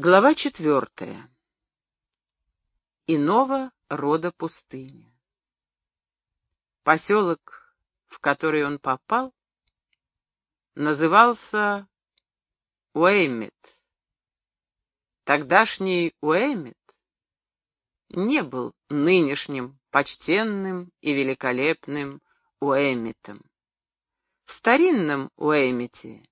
Глава четвертая. Иного рода пустыня. Поселок, в который он попал, назывался Уэймит. Тогдашний Уэймит не был нынешним почтенным и великолепным Уэймитом. В старинном Уэймите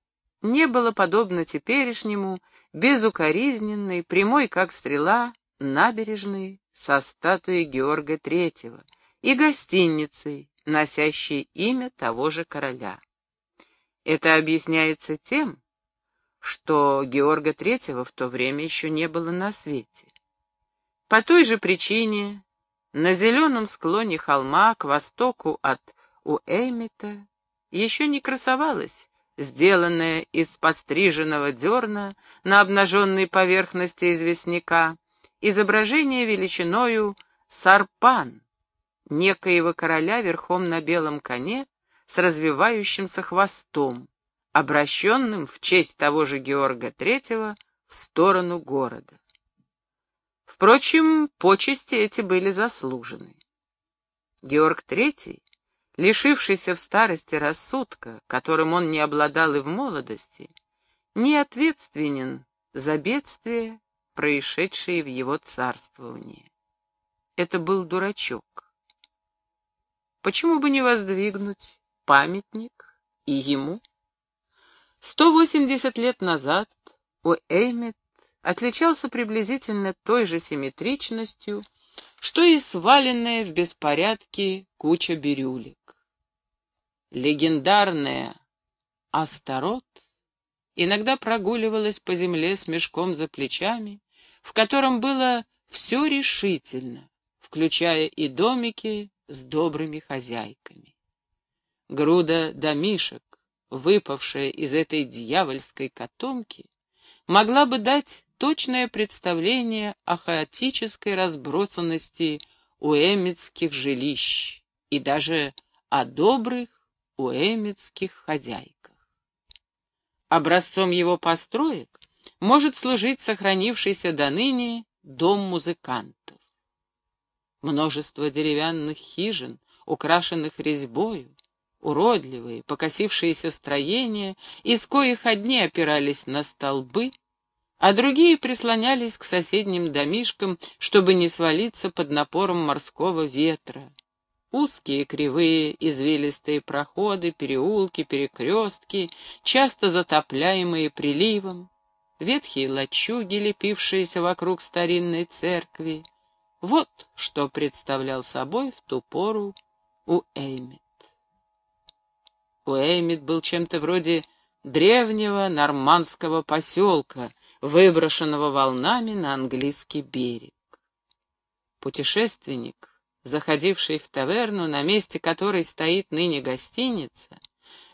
не было подобно теперешнему безукоризненной, прямой как стрела, набережной со статуей Георга Третьего и гостиницей, носящей имя того же короля. Это объясняется тем, что Георга Третьего в то время еще не было на свете. По той же причине на зеленом склоне холма к востоку от Уэймита еще не красовалась сделанное из подстриженного дерна на обнаженной поверхности известняка, изображение величиною сарпан, некоего короля верхом на белом коне с развивающимся хвостом, обращенным в честь того же Георга III в сторону города. Впрочем, почести эти были заслужены. Георг III лишившийся в старости рассудка, которым он не обладал и в молодости, не ответственен за бедствия, происшедшие в его царствовании. Это был дурачок. Почему бы не воздвигнуть памятник и ему? 180 лет назад Уэймет отличался приблизительно той же симметричностью, что и сваленная в беспорядке куча бирюлек. Легендарная Астарот иногда прогуливалась по земле с мешком за плечами, в котором было все решительно, включая и домики с добрыми хозяйками. Груда домишек, выпавшая из этой дьявольской котомки, могла бы дать точное представление о хаотической разбросанности уэмитских жилищ и даже о добрых уэмитских хозяйках. Образцом его построек может служить сохранившийся до ныне дом музыкантов. Множество деревянных хижин, украшенных резьбою, уродливые, покосившиеся строения, из коих одни опирались на столбы, а другие прислонялись к соседним домишкам, чтобы не свалиться под напором морского ветра. Узкие, кривые, извилистые проходы, переулки, перекрестки, часто затопляемые приливом, ветхие лачуги, лепившиеся вокруг старинной церкви. Вот что представлял собой в ту пору Уэймит. Уэймит был чем-то вроде древнего нормандского поселка, выброшенного волнами на английский берег. Путешественник, заходивший в таверну, на месте которой стоит ныне гостиница,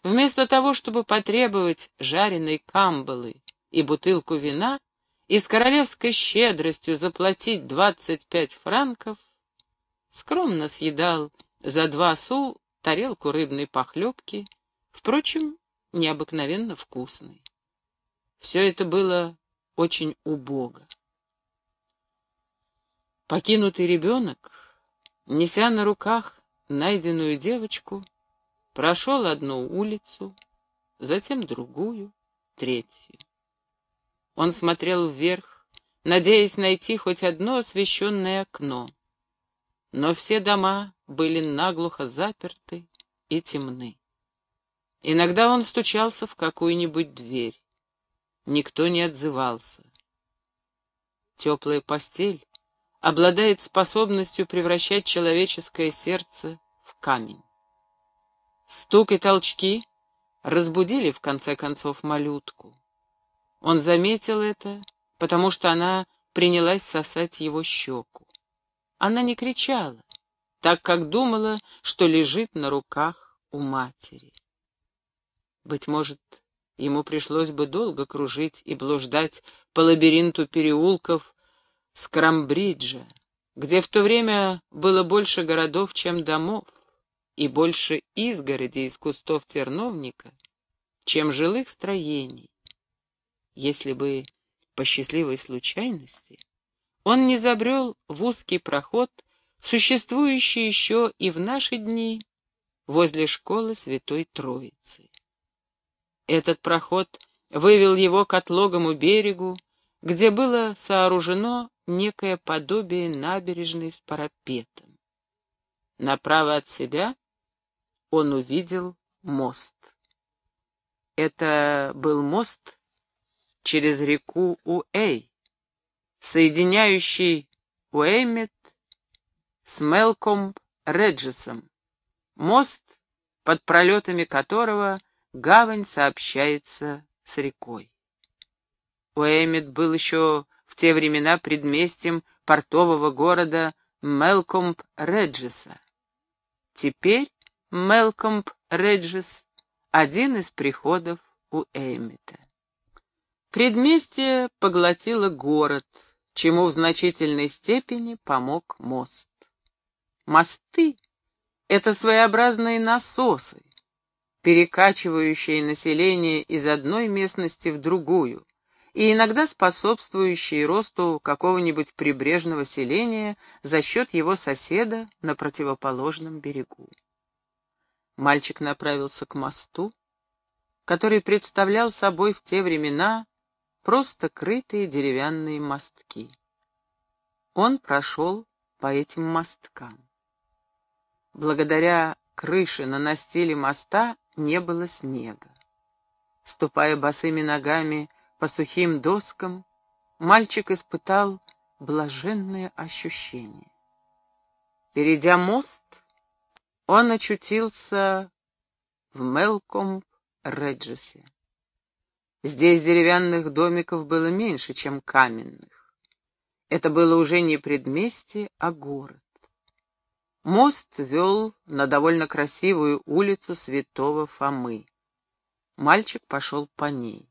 вместо того, чтобы потребовать жареной камбалы и бутылку вина, и с королевской щедростью заплатить двадцать пять франков, скромно съедал за два су тарелку рыбной похлебки, впрочем, необыкновенно вкусной. Все это было очень убого. Покинутый ребенок неся на руках найденную девочку, прошел одну улицу, затем другую, третью. Он смотрел вверх, надеясь найти хоть одно освещенное окно, но все дома были наглухо заперты и темны. Иногда он стучался в какую-нибудь дверь. Никто не отзывался. Теплая постель обладает способностью превращать человеческое сердце в камень. Стук и толчки разбудили, в конце концов, малютку. Он заметил это, потому что она принялась сосать его щеку. Она не кричала, так как думала, что лежит на руках у матери. Быть может, ему пришлось бы долго кружить и блуждать по лабиринту переулков, с Крамбриджа, где в то время было больше городов, чем домов, и больше изгороди из кустов терновника, чем жилых строений. Если бы по счастливой случайности, он не забрел в узкий проход, существующий еще и в наши дни возле школы Святой Троицы. Этот проход вывел его к отлогому берегу, где было сооружено некое подобие набережной с парапетом. Направо от себя он увидел мост. Это был мост через реку Уэй, соединяющий Уэймет с Мелком Реджесом, мост, под пролетами которого гавань сообщается с рекой. Уэймет был еще в те времена предместьем портового города Мелкомб Реджеса. Теперь Мелкомб Реджес — один из приходов у Эймита. Предместье поглотило город, чему в значительной степени помог мост. Мосты — это своеобразные насосы, перекачивающие население из одной местности в другую, и иногда способствующие росту какого-нибудь прибрежного селения за счет его соседа на противоположном берегу. Мальчик направился к мосту, который представлял собой в те времена просто крытые деревянные мостки. Он прошел по этим мосткам. Благодаря крыше на настиле моста не было снега. Ступая босыми ногами по сухим доскам, мальчик испытал блаженное ощущение. Перейдя мост, он очутился в Мелком Реджесе. Здесь деревянных домиков было меньше, чем каменных. Это было уже не предместье, а город. Мост вел на довольно красивую улицу Святого Фомы. Мальчик пошел по ней.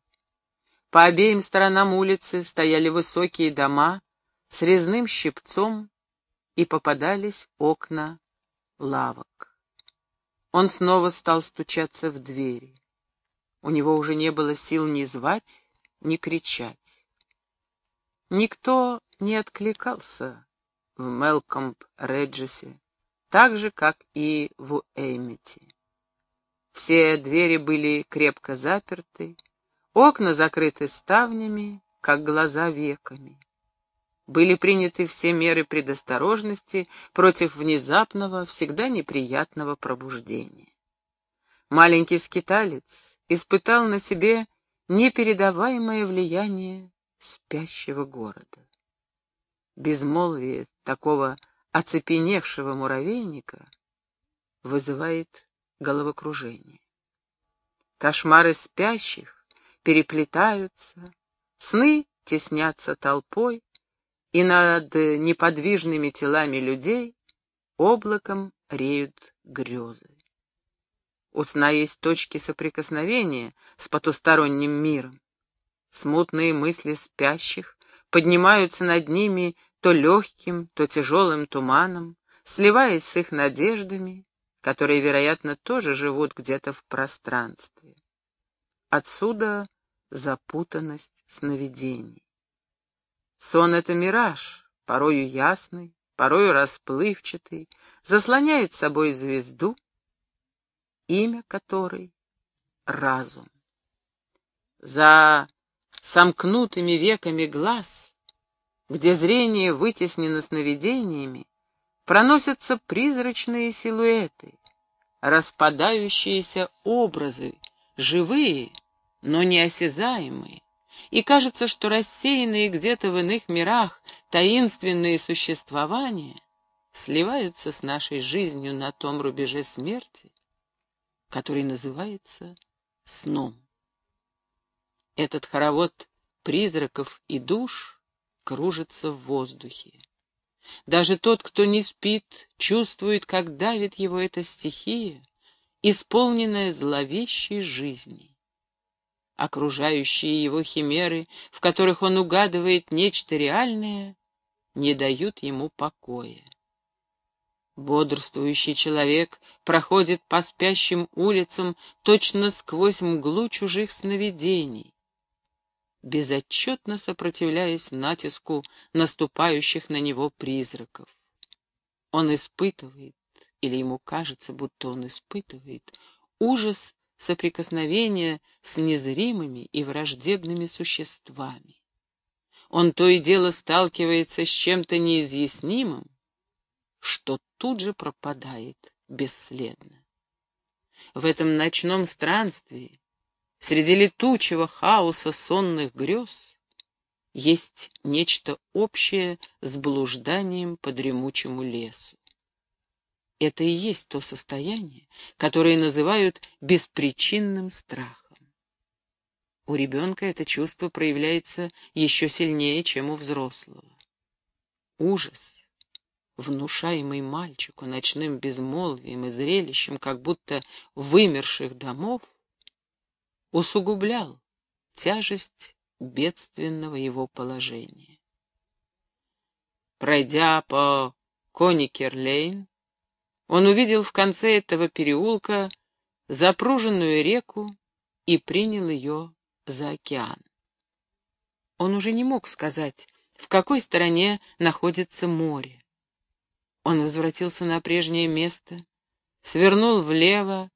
По обеим сторонам улицы стояли высокие дома с резным щипцом и попадались окна лавок. Он снова стал стучаться в двери. У него уже не было сил ни звать, ни кричать. Никто не откликался в Мелкомб Реджесе, так же, как и в Эймете. Все двери были крепко заперты, Окна закрыты ставнями, как глаза веками. Были приняты все меры предосторожности против внезапного, всегда неприятного пробуждения. Маленький скиталец испытал на себе непередаваемое влияние спящего города. Безмолвие такого оцепеневшего муравейника вызывает головокружение. Кошмары спящих переплетаются, сны теснятся толпой, и над неподвижными телами людей облаком реют грезы. У сна есть точки соприкосновения с потусторонним миром. Смутные мысли спящих поднимаются над ними то легким, то тяжелым туманом, сливаясь с их надеждами, которые, вероятно, тоже живут где-то в пространстве. Отсюда запутанность сновидений. Сон — это мираж, порою ясный, порою расплывчатый, заслоняет собой звезду, имя которой — разум. За сомкнутыми веками глаз, где зрение вытеснено сновидениями, проносятся призрачные силуэты, распадающиеся образы, живые, но неосязаемые, и кажется, что рассеянные где-то в иных мирах таинственные существования сливаются с нашей жизнью на том рубеже смерти, который называется сном. Этот хоровод призраков и душ кружится в воздухе. Даже тот, кто не спит, чувствует, как давит его эта стихия, исполненная зловещей жизни окружающие его химеры, в которых он угадывает нечто реальное, не дают ему покоя. Бодрствующий человек проходит по спящим улицам точно сквозь мглу чужих сновидений. Безотчетно сопротивляясь натиску наступающих на него призраков. Он испытывает, или ему кажется, будто он испытывает, ужас соприкосновения с незримыми и враждебными существами. Он то и дело сталкивается с чем-то неизъяснимым, что тут же пропадает бесследно. В этом ночном странстве, среди летучего хаоса сонных грез, есть нечто общее с блужданием по дремучему лесу. Это и есть то состояние, которое называют беспричинным страхом. У ребенка это чувство проявляется еще сильнее, чем у взрослого. Ужас, внушаемый мальчику ночным безмолвием и зрелищем, как будто вымерших домов, усугублял тяжесть бедственного его положения. Пройдя по Коникер-Лейн, он увидел в конце этого переулка запруженную реку и принял ее за океан. Он уже не мог сказать, в какой стороне находится море. Он возвратился на прежнее место, свернул влево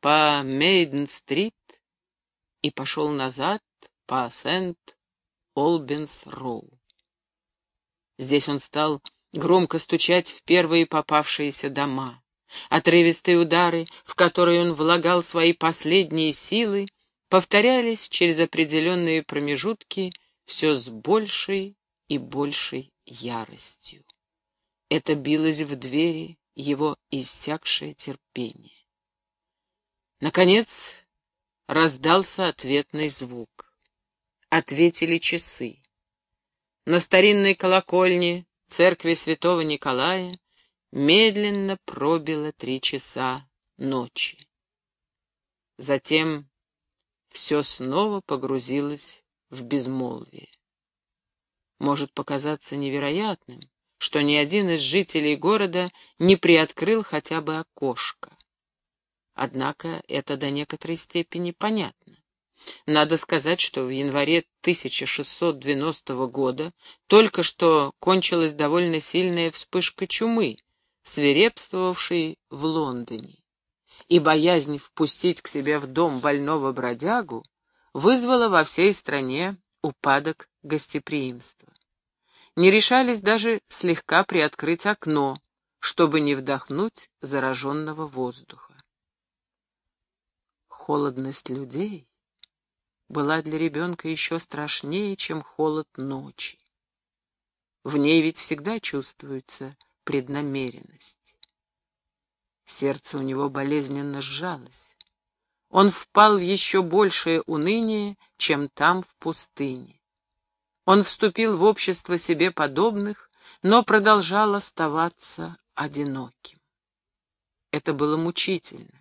по Мейден-стрит и пошел назад по Сент-Олбинс-Роу. Здесь он стал громко стучать в первые попавшиеся дома. Отрывистые удары, в которые он влагал свои последние силы, повторялись через определенные промежутки все с большей и большей яростью. Это билось в двери его иссякшее терпение. Наконец раздался ответный звук. Ответили часы. На старинной колокольне церкви святого Николая медленно пробило три часа ночи. Затем все снова погрузилось в безмолвие. Может показаться невероятным, что ни один из жителей города не приоткрыл хотя бы окошко. Однако это до некоторой степени понятно. Надо сказать, что в январе 1690 года только что кончилась довольно сильная вспышка чумы, свирепствовавшей в Лондоне. И боязнь впустить к себе в дом больного бродягу вызвала во всей стране упадок гостеприимства. Не решались даже слегка приоткрыть окно, чтобы не вдохнуть зараженного воздуха. Холодность людей была для ребенка еще страшнее, чем холод ночи. В ней ведь всегда чувствуется преднамеренность. Сердце у него болезненно сжалось. Он впал в еще большее уныние, чем там, в пустыне. Он вступил в общество себе подобных, но продолжал оставаться одиноким. Это было мучительно.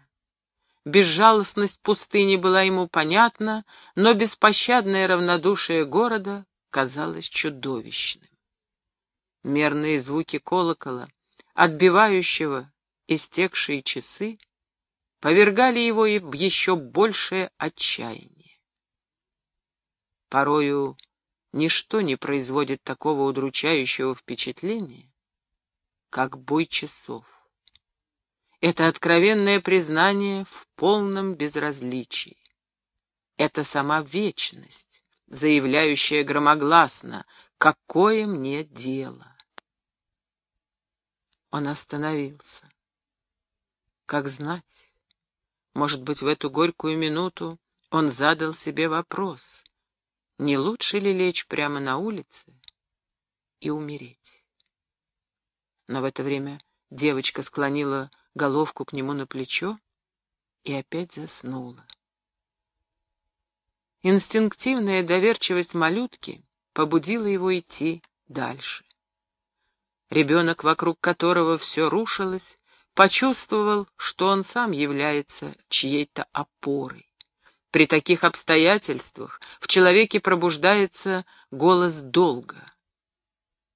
Безжалостность пустыни была ему понятна, но беспощадное равнодушие города казалось чудовищным. Мерные звуки колокола, отбивающего истекшие часы, повергали его в еще большее отчаяние. Порою ничто не производит такого удручающего впечатления, как бой часов. Это откровенное признание в полном безразличии. Это сама вечность, заявляющая громогласно «Какое мне дело?» Он остановился. Как знать, может быть, в эту горькую минуту он задал себе вопрос, не лучше ли лечь прямо на улице и умереть? Но в это время девочка склонила головку к нему на плечо и опять заснула. Инстинктивная доверчивость малютки побудила его идти дальше. Ребенок, вокруг которого все рушилось, почувствовал, что он сам является чьей-то опорой. При таких обстоятельствах в человеке пробуждается голос долга.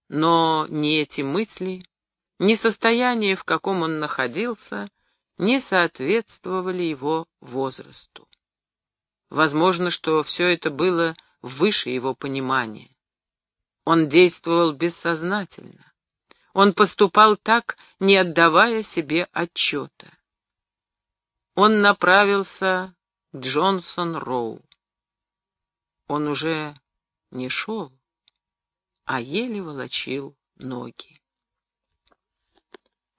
Но ни эти мысли, ни состояние, в каком он находился, не соответствовали его возрасту. Возможно, что все это было выше его понимания. Он действовал бессознательно. Он поступал так, не отдавая себе отчета. Он направился к Джонсон-Роу. Он уже не шел, а еле волочил ноги.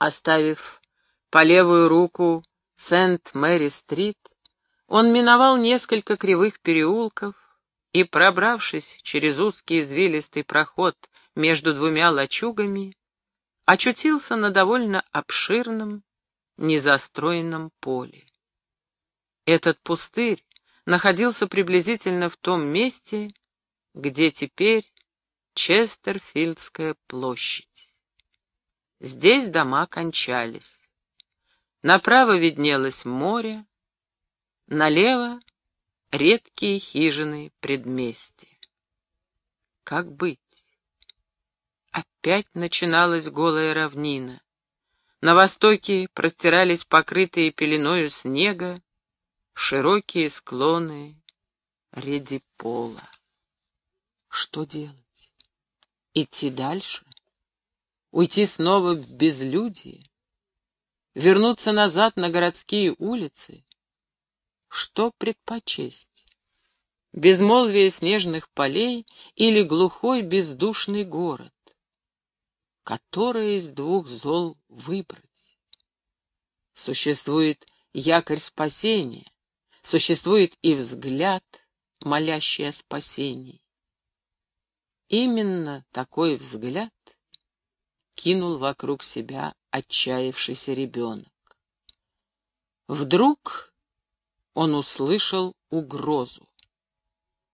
Оставив по левую руку Сент-Мэри-стрит, он миновал несколько кривых переулков и, пробравшись через узкий извилистый проход между двумя лачугами, очутился на довольно обширном, незастроенном поле. Этот пустырь находился приблизительно в том месте, где теперь Честерфилдская площадь. Здесь дома кончались. Направо виднелось море, налево — редкие хижины предместья. Как быть? Опять начиналась голая равнина. На востоке простирались покрытые пеленою снега широкие склоны редипола. Что делать? Идти дальше? Уйти снова в безлюдие? вернуться назад на городские улицы. Что предпочесть? Безмолвие снежных полей или глухой бездушный город? Которое из двух зол выбрать? Существует якорь спасения, существует и взгляд, молящий о спасении. Именно такой взгляд кинул вокруг себя отчаявшийся ребенок. Вдруг он услышал угрозу.